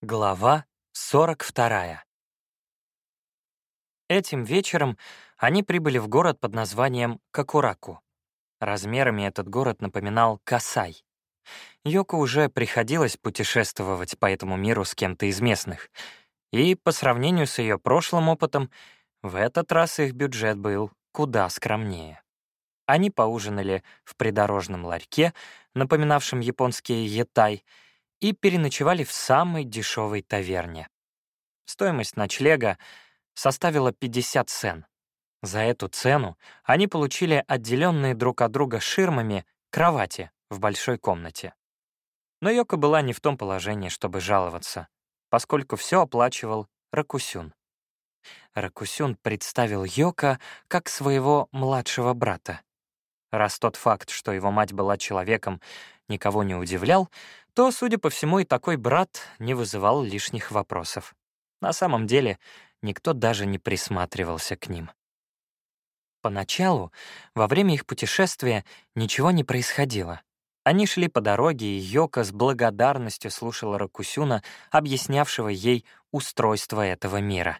Глава 42. Этим вечером они прибыли в город под названием Какураку. Размерами этот город напоминал Касай. Йоко уже приходилось путешествовать по этому миру с кем-то из местных, и по сравнению с ее прошлым опытом, в этот раз их бюджет был куда скромнее. Они поужинали в придорожном ларьке, напоминавшем японские етай, и переночевали в самой дешевой таверне. Стоимость ночлега составила 50 сен. За эту цену они получили отделенные друг от друга ширмами кровати в большой комнате. Но Йока была не в том положении, чтобы жаловаться, поскольку все оплачивал Ракусюн. Ракусюн представил Йока как своего младшего брата. Раз тот факт, что его мать была человеком, никого не удивлял, то, судя по всему, и такой брат не вызывал лишних вопросов. На самом деле, никто даже не присматривался к ним. Поначалу, во время их путешествия, ничего не происходило. Они шли по дороге, и Йока с благодарностью слушала Ракусюна, объяснявшего ей устройство этого мира.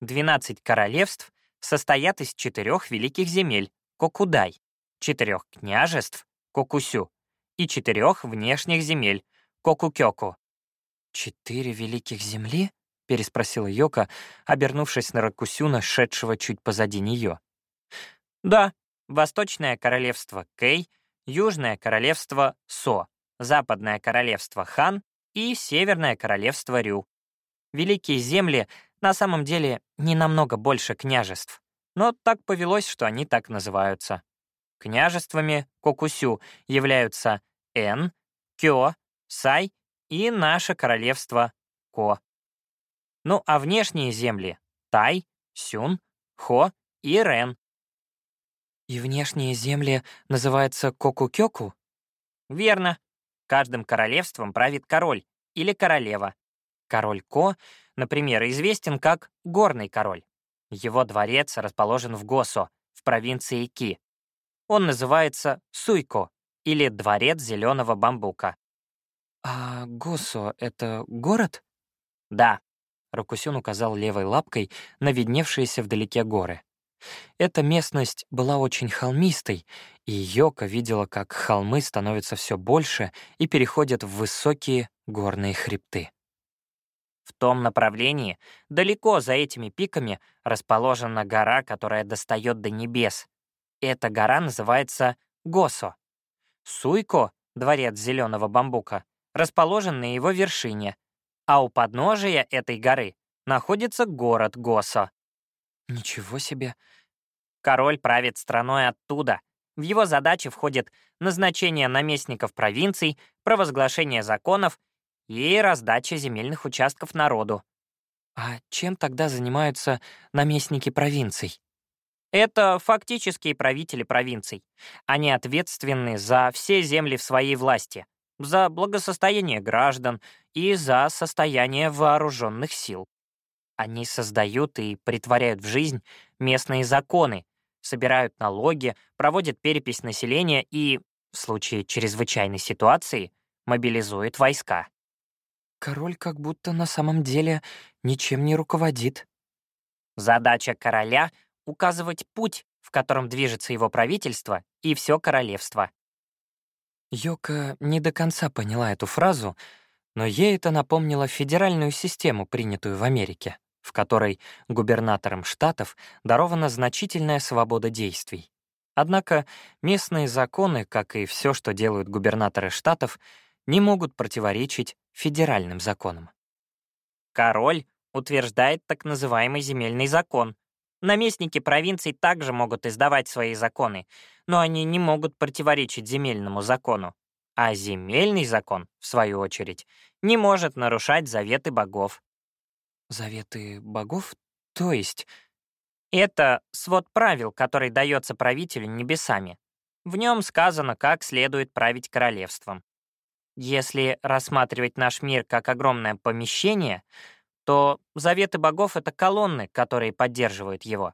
«Двенадцать королевств состоят из четырех великих земель — Кокудай, четырех княжеств — Кокусю и четырех внешних земель — Кокукёку». «Четыре великих земли?» — переспросила Йока, обернувшись на Ракусюна, шедшего чуть позади нее. «Да, Восточное королевство Кэй, Южное королевство Со, Западное королевство Хан и Северное королевство Рю. Великие земли на самом деле не намного больше княжеств, но так повелось, что они так называются. Княжествами Кокусю являются Эн, Кё, Сай и наше королевство Ко. Ну а внешние земли — Тай, Сюн, Хо и Рен. И внешние земли называются Кокукёку? Верно. Каждым королевством правит король или королева. Король Ко, например, известен как Горный король. Его дворец расположен в Госо, в провинции Ки. Он называется Суйко, или Дворец зеленого бамбука. «А Госо — это город?» «Да», — Рокусюн указал левой лапкой на видневшиеся вдалеке горы. Эта местность была очень холмистой, и Йока видела, как холмы становятся все больше и переходят в высокие горные хребты. В том направлении, далеко за этими пиками, расположена гора, которая достает до небес. Эта гора называется Госо. Суйко, дворец зеленого бамбука, расположен на его вершине, а у подножия этой горы находится город Госо. Ничего себе. Король правит страной оттуда. В его задачи входит назначение наместников провинций, провозглашение законов и раздача земельных участков народу. А чем тогда занимаются наместники провинций? Это фактические правители провинций. Они ответственны за все земли в своей власти, за благосостояние граждан и за состояние вооруженных сил. Они создают и притворяют в жизнь местные законы, собирают налоги, проводят перепись населения и, в случае чрезвычайной ситуации, мобилизуют войска. Король как будто на самом деле ничем не руководит. Задача короля — указывать путь, в котором движется его правительство и все королевство. Йока не до конца поняла эту фразу, но ей это напомнило федеральную систему, принятую в Америке, в которой губернаторам штатов дарована значительная свобода действий. Однако местные законы, как и все, что делают губернаторы штатов, не могут противоречить федеральным законам. Король утверждает так называемый земельный закон. Наместники провинций также могут издавать свои законы, но они не могут противоречить земельному закону. А земельный закон, в свою очередь, не может нарушать заветы богов. Заветы богов? То есть? Это свод правил, который дается правителю небесами. В нем сказано, как следует править королевством. Если рассматривать наш мир как огромное помещение, то заветы богов — это колонны, которые поддерживают его.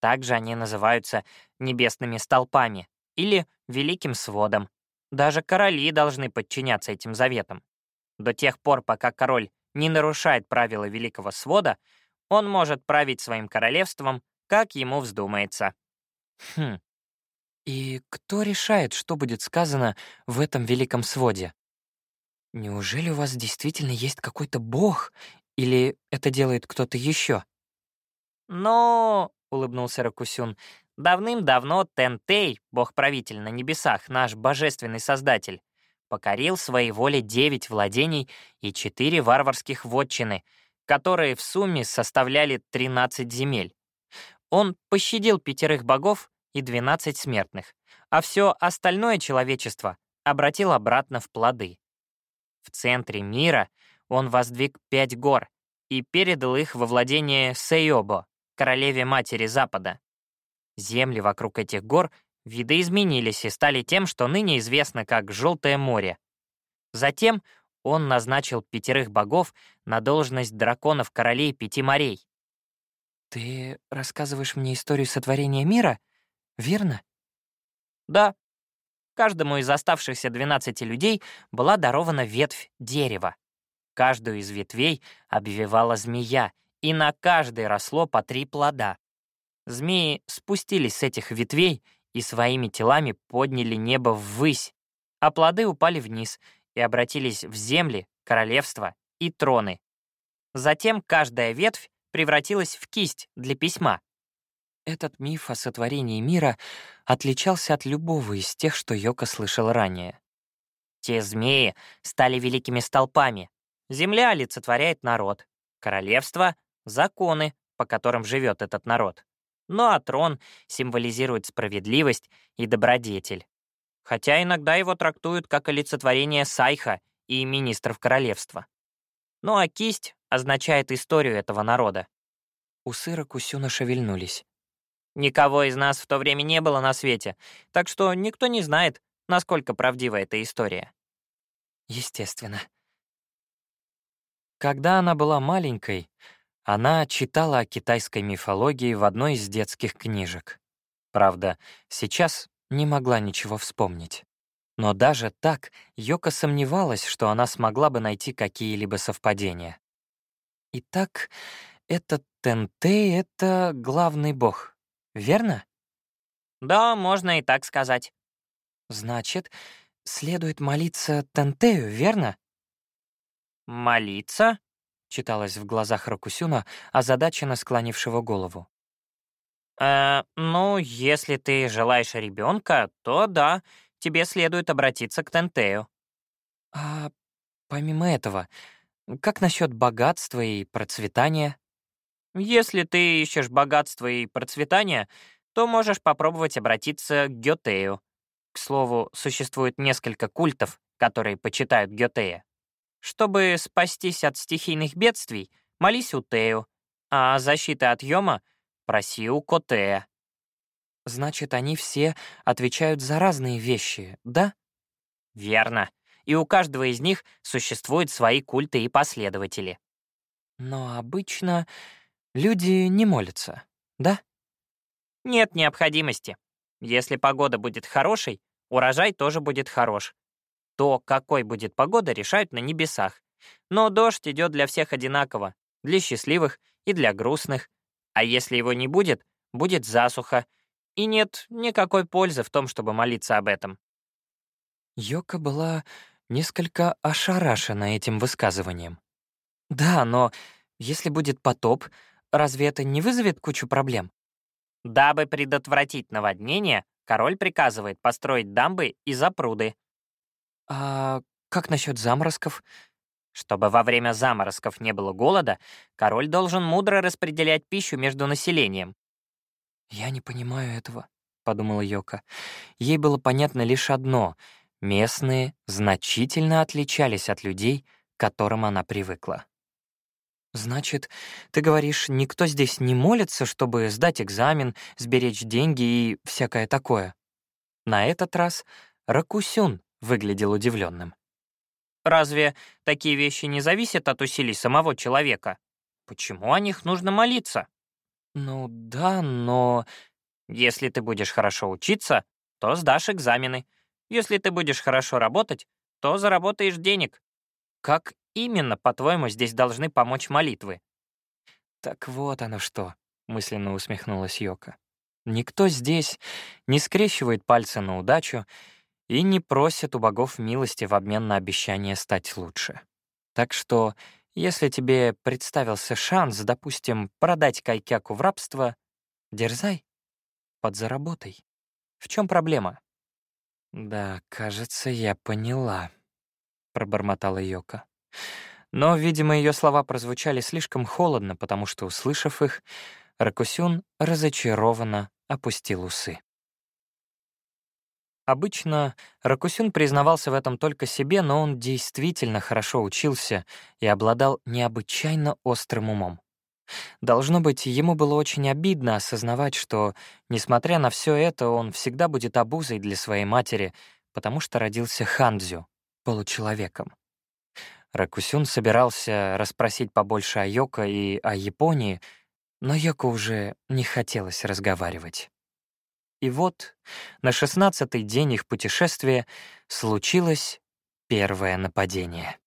Также они называются небесными столпами или великим сводом. Даже короли должны подчиняться этим заветам. До тех пор, пока король не нарушает правила Великого Свода, он может править своим королевством, как ему вздумается. Хм. И кто решает, что будет сказано в этом Великом Своде? Неужели у вас действительно есть какой-то бог, или это делает кто-то еще? «Но...» — улыбнулся Ракусюн. «Давным-давно Тентей, бог-правитель на небесах, наш божественный создатель, покорил своей воле девять владений и четыре варварских вотчины, которые в сумме составляли 13 земель. Он пощадил пятерых богов и 12 смертных, а все остальное человечество обратил обратно в плоды. В центре мира он воздвиг пять гор и передал их во владение Сейобо, королеве-матери Запада. Земли вокруг этих гор видоизменились и стали тем, что ныне известно как Желтое море. Затем он назначил пятерых богов на должность драконов-королей пяти морей. «Ты рассказываешь мне историю сотворения мира, верно?» «Да. Каждому из оставшихся 12 людей была дарована ветвь дерева. Каждую из ветвей обвивала змея, и на каждой росло по три плода. Змеи спустились с этих ветвей и своими телами подняли небо ввысь, а плоды упали вниз и обратились в земли, королевства и троны. Затем каждая ветвь превратилась в кисть для письма. Этот миф о сотворении мира отличался от любого из тех, что Йока слышал ранее. Те змеи стали великими столпами. Земля олицетворяет народ, королевство — законы, по которым живет этот народ. Ну а трон символизирует справедливость и добродетель. Хотя иногда его трактуют как олицетворение Сайха и министров королевства. Ну а кисть означает историю этого народа. Усы Ракусюна шевельнулись. Никого из нас в то время не было на свете, так что никто не знает, насколько правдива эта история. Естественно. Когда она была маленькой, она читала о китайской мифологии в одной из детских книжек. Правда, сейчас не могла ничего вспомнить. Но даже так Йока сомневалась, что она смогла бы найти какие-либо совпадения. Итак, этот Тентей — это главный бог, верно? Да, можно и так сказать. Значит, следует молиться Тентею, верно? Молиться? читалось в глазах Рокусюна, озадаченно склонившего голову. «Э, ну, если ты желаешь ребенка, то да, тебе следует обратиться к Тентею». «А помимо этого, как насчет богатства и процветания?» «Если ты ищешь богатство и процветание, то можешь попробовать обратиться к Гетею. К слову, существует несколько культов, которые почитают Гетея. Чтобы спастись от стихийных бедствий, молись у Тею, а защиты от Йома проси у Котея. Значит, они все отвечают за разные вещи, да? Верно. И у каждого из них существуют свои культы и последователи. Но обычно люди не молятся, да? Нет необходимости. Если погода будет хорошей, урожай тоже будет хорош. То, какой будет погода, решают на небесах. Но дождь идет для всех одинаково, для счастливых и для грустных. А если его не будет, будет засуха. И нет никакой пользы в том, чтобы молиться об этом. Йока была несколько ошарашена этим высказыванием. Да, но если будет потоп, разве это не вызовет кучу проблем? Дабы предотвратить наводнение, король приказывает построить дамбы и запруды. А как насчет заморозков? Чтобы во время заморозков не было голода, король должен мудро распределять пищу между населением. «Я не понимаю этого», — подумала Йока. Ей было понятно лишь одно — местные значительно отличались от людей, к которым она привыкла. «Значит, ты говоришь, никто здесь не молится, чтобы сдать экзамен, сберечь деньги и всякое такое?» На этот раз Ракусюн выглядел удивленным. «Разве такие вещи не зависят от усилий самого человека? Почему о них нужно молиться?» «Ну да, но...» «Если ты будешь хорошо учиться, то сдашь экзамены. Если ты будешь хорошо работать, то заработаешь денег». «Как именно, по-твоему, здесь должны помочь молитвы?» «Так вот оно что», — мысленно усмехнулась Йока. «Никто здесь не скрещивает пальцы на удачу и не просит у богов милости в обмен на обещание стать лучше. Так что, если тебе представился шанс, допустим, продать Кайкяку в рабство, дерзай, подзаработай. В чем проблема?» «Да, кажется, я поняла», — пробормотала Йока. Но, видимо, ее слова прозвучали слишком холодно, потому что, услышав их, Ракусюн разочарованно опустил усы. Обычно Ракусюн признавался в этом только себе, но он действительно хорошо учился и обладал необычайно острым умом. Должно быть, ему было очень обидно осознавать, что, несмотря на все это, он всегда будет обузой для своей матери, потому что родился хандзю, получеловеком. Ракусюн собирался расспросить побольше о Йоко и о Японии, но Йоко уже не хотелось разговаривать. И вот на шестнадцатый день их путешествия случилось первое нападение.